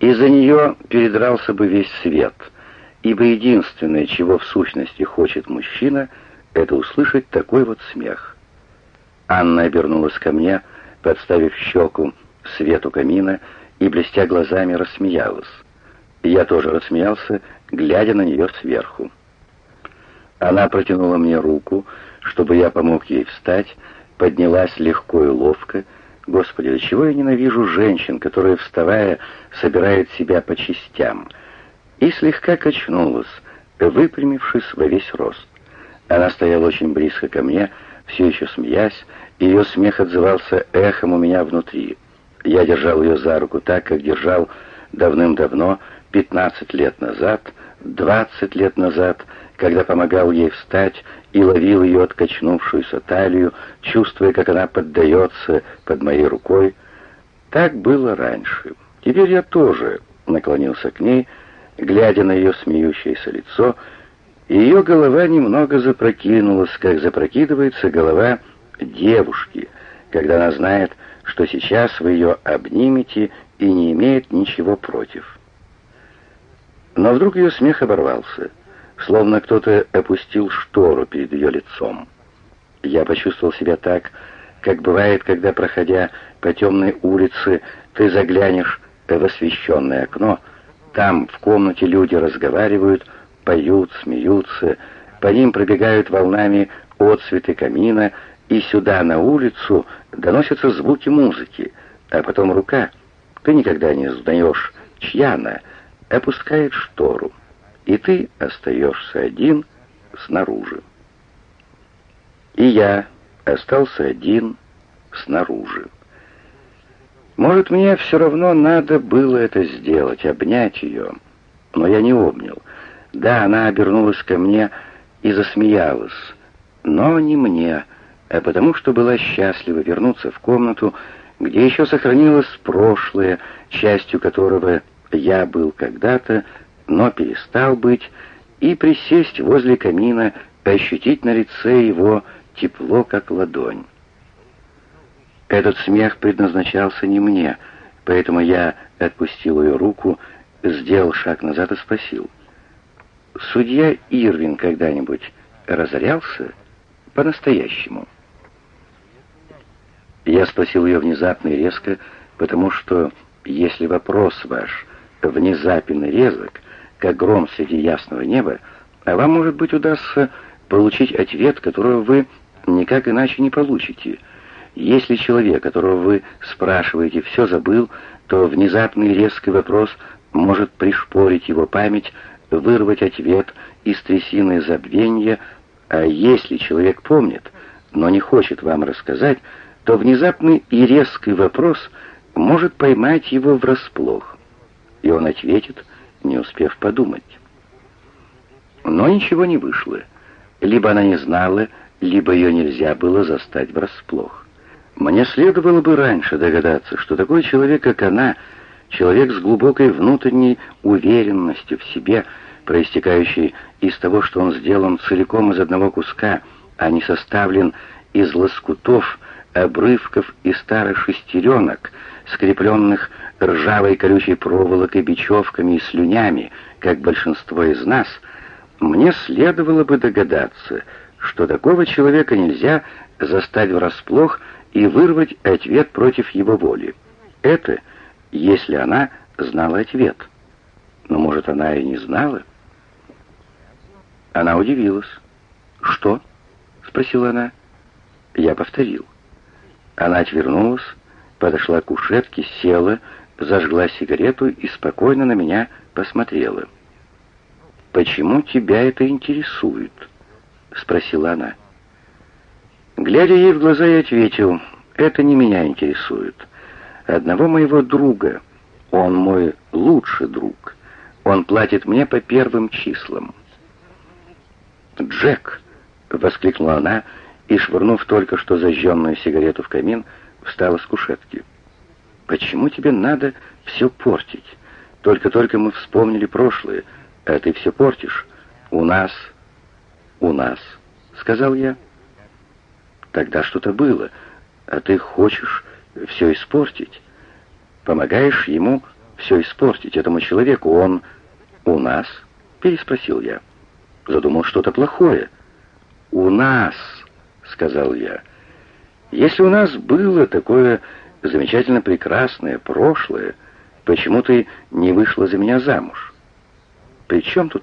Из-за нее передрался бы весь свет, ибо единственное, чего в сущности хочет мужчина, это услышать такой вот смех. Анна обернулась ко мне, подставив щеку свету камина и, блестя глазами, рассмеялась. Я тоже рассмеялся, глядя на нее сверху. Она протянула мне руку, чтобы я помог ей встать, поднялась легко и ловко. Господи, до чего я ненавижу женщин, которые, вставая, собирают себя по частям. И слегка качнулась, выпрямившись во весь рост. Она стояла очень близко ко мне, все еще смеясь, и ее смех отзывался эхом у меня внутри. Я держал ее за руку так, как держал давным-давно, пятнадцать лет назад, двадцать лет назад, когда помогал ей встать и ловил ее откачнувшуюся талию, чувствуя, как она поддается под моей рукой. Так было раньше. Теперь я тоже наклонился к ней, глядя на ее смеющееся лицо, и ее голова немного запрокинулась, как запрокидывается голова девушки, когда она знает, что сейчас вы ее обнимете и не имеет ничего против. Но вдруг ее смех оборвался — словно кто-то опустил штору перед ее лицом. Я почувствовал себя так, как бывает, когда, проходя по темной улице, ты заглянешь в освещенное окно, там в комнате люди разговаривают, поют, смеются, по ним пробегают волнами отцветы камина, и сюда, на улицу, доносятся звуки музыки, а потом рука, ты никогда не узнаешь, чья она, опускает штору и ты остаешься один снаружи. И я остался один снаружи. Может, мне все равно надо было это сделать, обнять ее, но я не обнял. Да, она обернулась ко мне и засмеялась, но не мне, а потому что была счастлива вернуться в комнату, где еще сохранилось прошлое, частью которого я был когда-то, но перестал быть, и присесть возле камина, ощутить на лице его тепло, как ладонь. Этот смех предназначался не мне, поэтому я отпустил ее руку, сделал шаг назад и спросил. «Судья Ирвин когда-нибудь разорялся по-настоящему?» Я спросил ее внезапно и резко, потому что, если вопрос ваш внезапен и резок, как гром среди ясного неба, а вам, может быть, удастся получить ответ, которого вы никак иначе не получите. Если человек, которого вы спрашиваете, все забыл, то внезапный резкий вопрос может пришпорить его память, вырвать ответ из трясины забвения, а если человек помнит, но не хочет вам рассказать, то внезапный и резкий вопрос может поймать его врасплох. И он ответит — не успев подумать. Но ничего не вышло. Либо она не знала, либо ее нельзя было застать врасплох. Мне следовало бы раньше догадаться, что такой человек, как она, человек с глубокой внутренней уверенностью в себе, проистекающей из того, что он сделан целиком из одного куска, а не составлен из лоскутов, обрывков и старых шестеренок, скрепленных ржавой колючей проволокой, бечевками и слюнями, как большинство из нас, мне следовало бы догадаться, что такого человека нельзя застать врасплох и вырвать ответ против его воли. Это, если она знала ответ. Но, может, она и не знала? Она удивилась. «Что?» — спросила она. Я повторил. Она отвернулась, подошла к кушетке, села, зажгла сигарету и спокойно на меня посмотрела. «Почему тебя это интересует?» — спросила она. Глядя ей в глаза, я ответил, «Это не меня интересует. Одного моего друга. Он мой лучший друг. Он платит мне по первым числам». «Джек!» — воскликнула она и, швырнув только что зажженную сигарету в камин, встала с кушетки. Почему тебе надо все портить? Только-только мы вспомнили прошлое, а ты все портишь. У нас... У нас, сказал я. Тогда что-то было, а ты хочешь все испортить. Помогаешь ему все испортить этому человеку. Он у нас?» — переспросил я. Задумал что-то плохое. «У нас», — сказал я. «Если у нас было такое замечательно прекрасное прошлое, почему ты не вышла за меня замуж?» «При чем тут